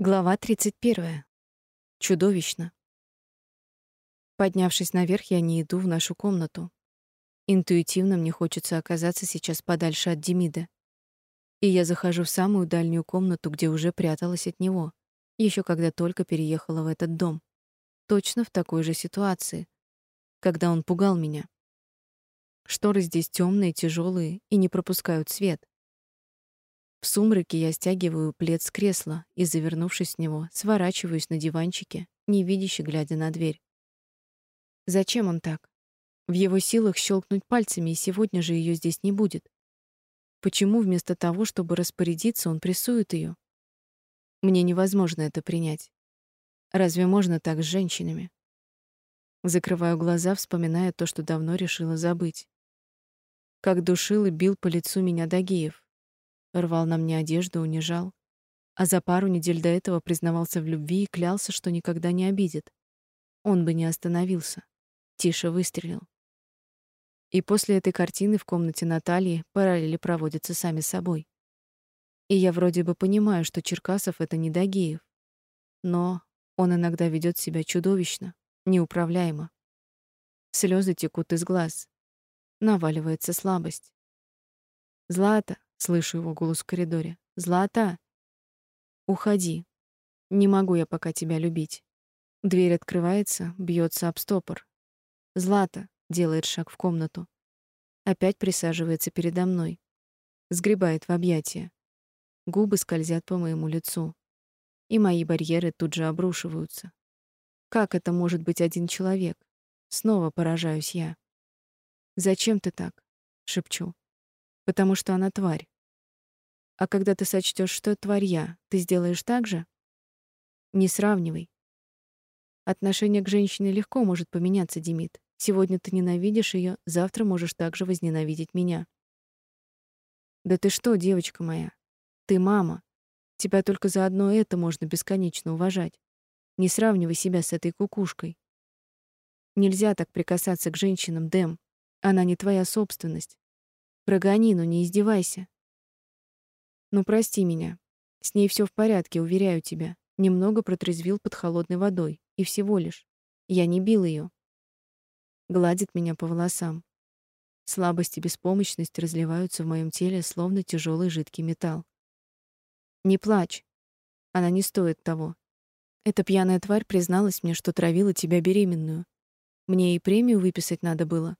Глава 31. Чудовищно. Поднявшись наверх, я не иду в нашу комнату. Интуитивно мне хочется оказаться сейчас подальше от Демида. И я захожу в самую дальнюю комнату, где уже пряталась от него, еще когда только переехала в этот дом. Точно в такой же ситуации, когда он пугал меня. Шторы здесь темные, тяжелые и не пропускают свет. В сумраке я стягиваю плед с кресла и, завернувшись в него, сворачиваюсь на диванчике, невидяще глядя на дверь. Зачем он так? В его силах щелкнуть пальцами, и сегодня же ее здесь не будет. Почему вместо того, чтобы распорядиться, он прессует ее? Мне невозможно это принять. Разве можно так с женщинами? Закрываю глаза, вспоминая то, что давно решила забыть. Как душил и бил по лицу меня Дагиев рвал на мне одежду, унижал. А за пару недель до этого признавался в любви и клялся, что никогда не обидит. Он бы не остановился. Тише выстрелил. И после этой картины в комнате Натальи параллели проводятся сами собой. И я вроде бы понимаю, что Черкасов — это не Дагиев. Но он иногда ведет себя чудовищно, неуправляемо. Слезы текут из глаз. Наваливается слабость. «Злата, Слышу его голос в коридоре. «Злата!» «Уходи. Не могу я пока тебя любить». Дверь открывается, бьется об стопор. «Злата!» — делает шаг в комнату. Опять присаживается передо мной. Сгребает в объятия. Губы скользят по моему лицу. И мои барьеры тут же обрушиваются. Как это может быть один человек? Снова поражаюсь я. «Зачем ты так?» — шепчу потому что она тварь. А когда ты сочтешь, что тварь я, ты сделаешь так же? Не сравнивай. Отношение к женщине легко может поменяться, Демид. Сегодня ты ненавидишь ее, завтра можешь также возненавидеть меня. Да ты что, девочка моя? Ты мама. Тебя только за одно это можно бесконечно уважать. Не сравнивай себя с этой кукушкой. Нельзя так прикасаться к женщинам, Дэм. Она не твоя собственность. Прогони, но не издевайся. Ну, прости меня. С ней все в порядке, уверяю тебя. Немного протрезвил под холодной водой. И всего лишь. Я не бил ее. Гладит меня по волосам. Слабость и беспомощность разливаются в моем теле, словно тяжелый жидкий металл. Не плачь. Она не стоит того. Эта пьяная тварь призналась мне, что травила тебя беременную. Мне и премию выписать надо было.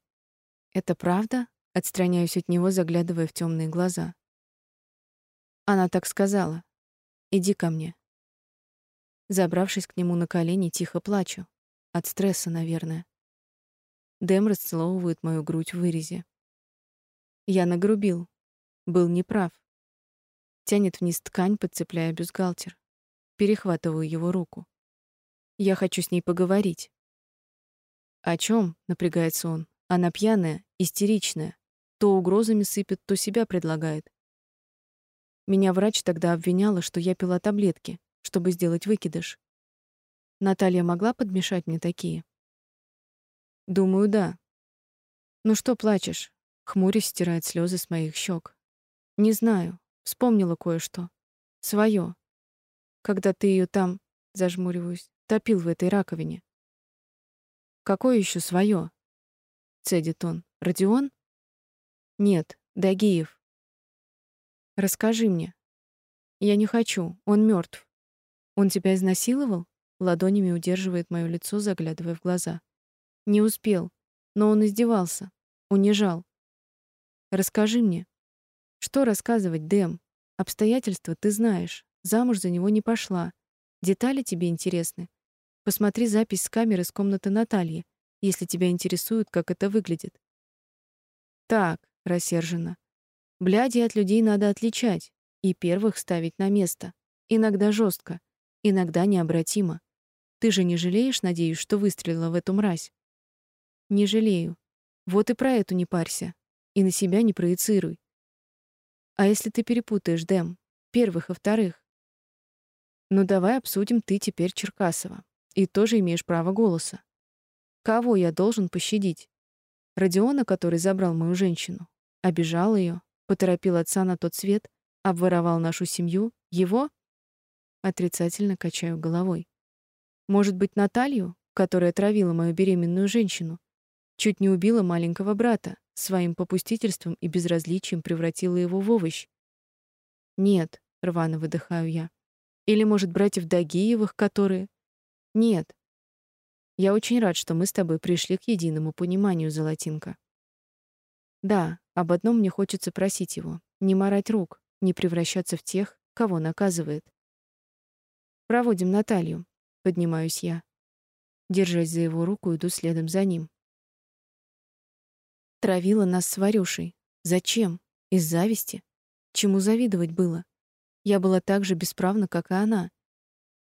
Это правда? Отстраняюсь от него, заглядывая в темные глаза. Она так сказала. Иди ко мне. Забравшись к нему на колени, тихо плачу. От стресса, наверное. Дэм расцеловывает мою грудь в вырезе. Я нагрубил. Был неправ. Тянет вниз ткань, подцепляя бюстгальтер. Перехватываю его руку. Я хочу с ней поговорить. О чем? напрягается он. Она пьяная, истеричная. То угрозами сыпет, то себя предлагает. Меня врач тогда обвиняла, что я пила таблетки, чтобы сделать выкидыш. Наталья могла подмешать мне такие? Думаю, да. Ну что плачешь? Хмурясь стирает слезы с моих щек. Не знаю, вспомнила кое-что. Своё. Когда ты ее там, зажмуриваюсь, топил в этой раковине. Какое еще свое? цедит он. Родион? Нет, Дагиев. Расскажи мне. Я не хочу, он мертв. Он тебя изнасиловал? Ладонями удерживает моё лицо, заглядывая в глаза. Не успел, но он издевался, унижал. Расскажи мне. Что рассказывать, Дэм? Обстоятельства ты знаешь. Замуж за него не пошла. Детали тебе интересны. Посмотри запись с камеры с комнаты Натальи, если тебя интересует, как это выглядит. Так, рассерженно. Бляди от людей надо отличать и первых ставить на место. Иногда жестко, иногда необратимо. Ты же не жалеешь, надеюсь, что выстрелила в эту мразь? Не жалею. Вот и про эту не парься. И на себя не проецируй. А если ты перепутаешь, Дэм, первых и вторых? Ну давай обсудим ты теперь Черкасова. И тоже имеешь право голоса. Кого я должен пощадить? Родиона, который забрал мою женщину, обижал ее, поторопил отца на тот свет, обворовал нашу семью, его? Отрицательно качаю головой. Может быть, Наталью, которая травила мою беременную женщину, чуть не убила маленького брата, своим попустительством и безразличием превратила его в овощ. Нет, рвано выдыхаю я. Или, может, братьев Дагиевых, которые Нет. Я очень рад, что мы с тобой пришли к единому пониманию, Золотинка. Да, об одном мне хочется просить его: не марать рук, не превращаться в тех, кого наказывает. Проводим Наталью, поднимаюсь я. Держась за его руку, иду следом за ним. Травила нас с Варюшей. Зачем? Из зависти? Чему завидовать было? Я была так же бесправна, как и она.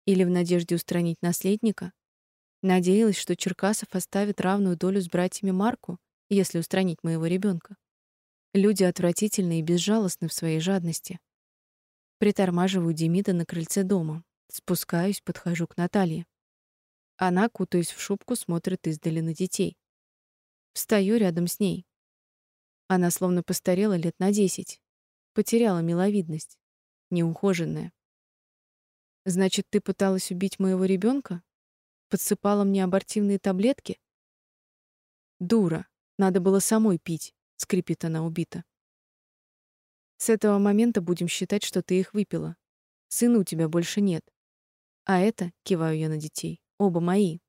Или в надежде устранить наследника? Надеялась, что Черкасов оставит равную долю с братьями Марку, если устранить моего ребенка. Люди отвратительны и безжалостны в своей жадности. Притормаживаю Демида на крыльце дома. Спускаюсь, подхожу к Наталье. Она, кутаясь в шубку, смотрит издали на детей. Встаю рядом с ней. Она словно постарела лет на десять. Потеряла миловидность. Неухоженная. Значит, ты пыталась убить моего ребенка? Подсыпала мне абортивные таблетки? Дура. Надо было самой пить, скрипит она убита. С этого момента будем считать, что ты их выпила. Сына у тебя больше нет. А это, киваю я на детей, оба мои.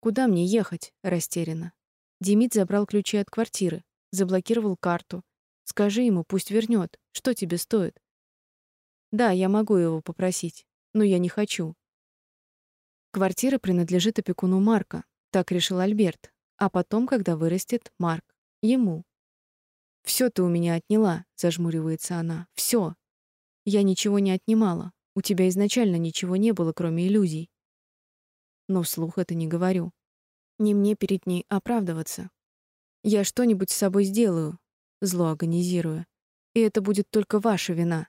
Куда мне ехать? растеряна. Демид забрал ключи от квартиры, заблокировал карту. Скажи ему, пусть вернет. Что тебе стоит? Да, я могу его попросить, но я не хочу. Квартира принадлежит опекуну Марка, так решил Альберт. А потом, когда вырастет Марк, ему. Все ты у меня отняла, зажмуривается она. Все. Я ничего не отнимала. У тебя изначально ничего не было, кроме иллюзий. Но вслух это не говорю. Не мне перед ней оправдываться. Я что-нибудь с собой сделаю, зло агонизируя. И это будет только ваша вина.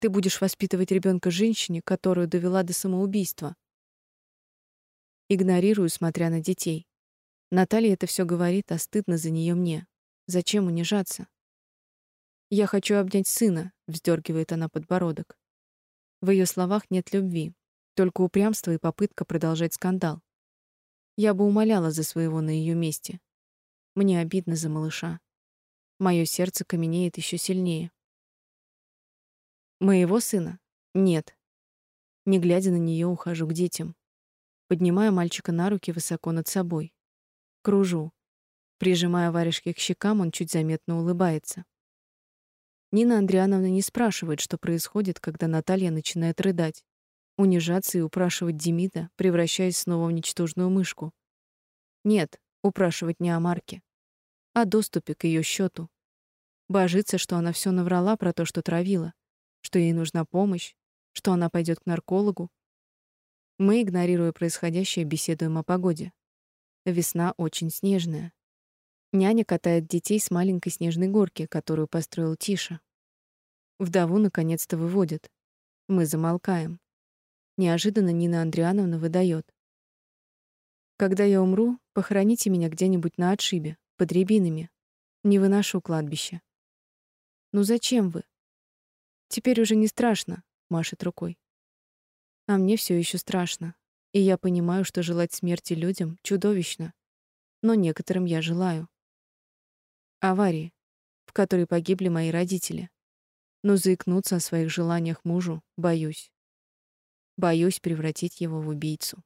Ты будешь воспитывать ребенка женщине, которую довела до самоубийства. Игнорирую, смотря на детей. Наталья это все говорит, а стыдно за нее мне. Зачем унижаться? Я хочу обнять сына, вздергивает она подбородок. В ее словах нет любви, только упрямство и попытка продолжать скандал. Я бы умоляла за своего на ее месте. Мне обидно за малыша. Мое сердце каменеет еще сильнее. Моего сына? Нет. Не глядя на нее, ухожу к детям. Поднимаю мальчика на руки высоко над собой. Кружу. Прижимая варежки к щекам, он чуть заметно улыбается. Нина Андриановна не спрашивает, что происходит, когда Наталья начинает рыдать унижаться и упрашивать Демида, превращаясь снова в ничтожную мышку. Нет, упрашивать не о Марке, а доступе к ее счету. Божится, что она все наврала про то, что травила, что ей нужна помощь, что она пойдет к наркологу. Мы, игнорируя происходящее, беседуем о погоде. Весна очень снежная. Няня катает детей с маленькой снежной горки, которую построил Тиша. Вдову наконец-то выводят. Мы замолкаем. Неожиданно Нина Андриановна выдает: Когда я умру, похороните меня где-нибудь на отшибе, под рябинами. Не выношу кладбище. Ну зачем вы? Теперь уже не страшно, машет рукой. А мне все еще страшно. И я понимаю, что желать смерти людям чудовищно. Но некоторым я желаю. Аварии, в которой погибли мои родители. Но заикнуться о своих желаниях мужу боюсь. Боюсь превратить его в убийцу.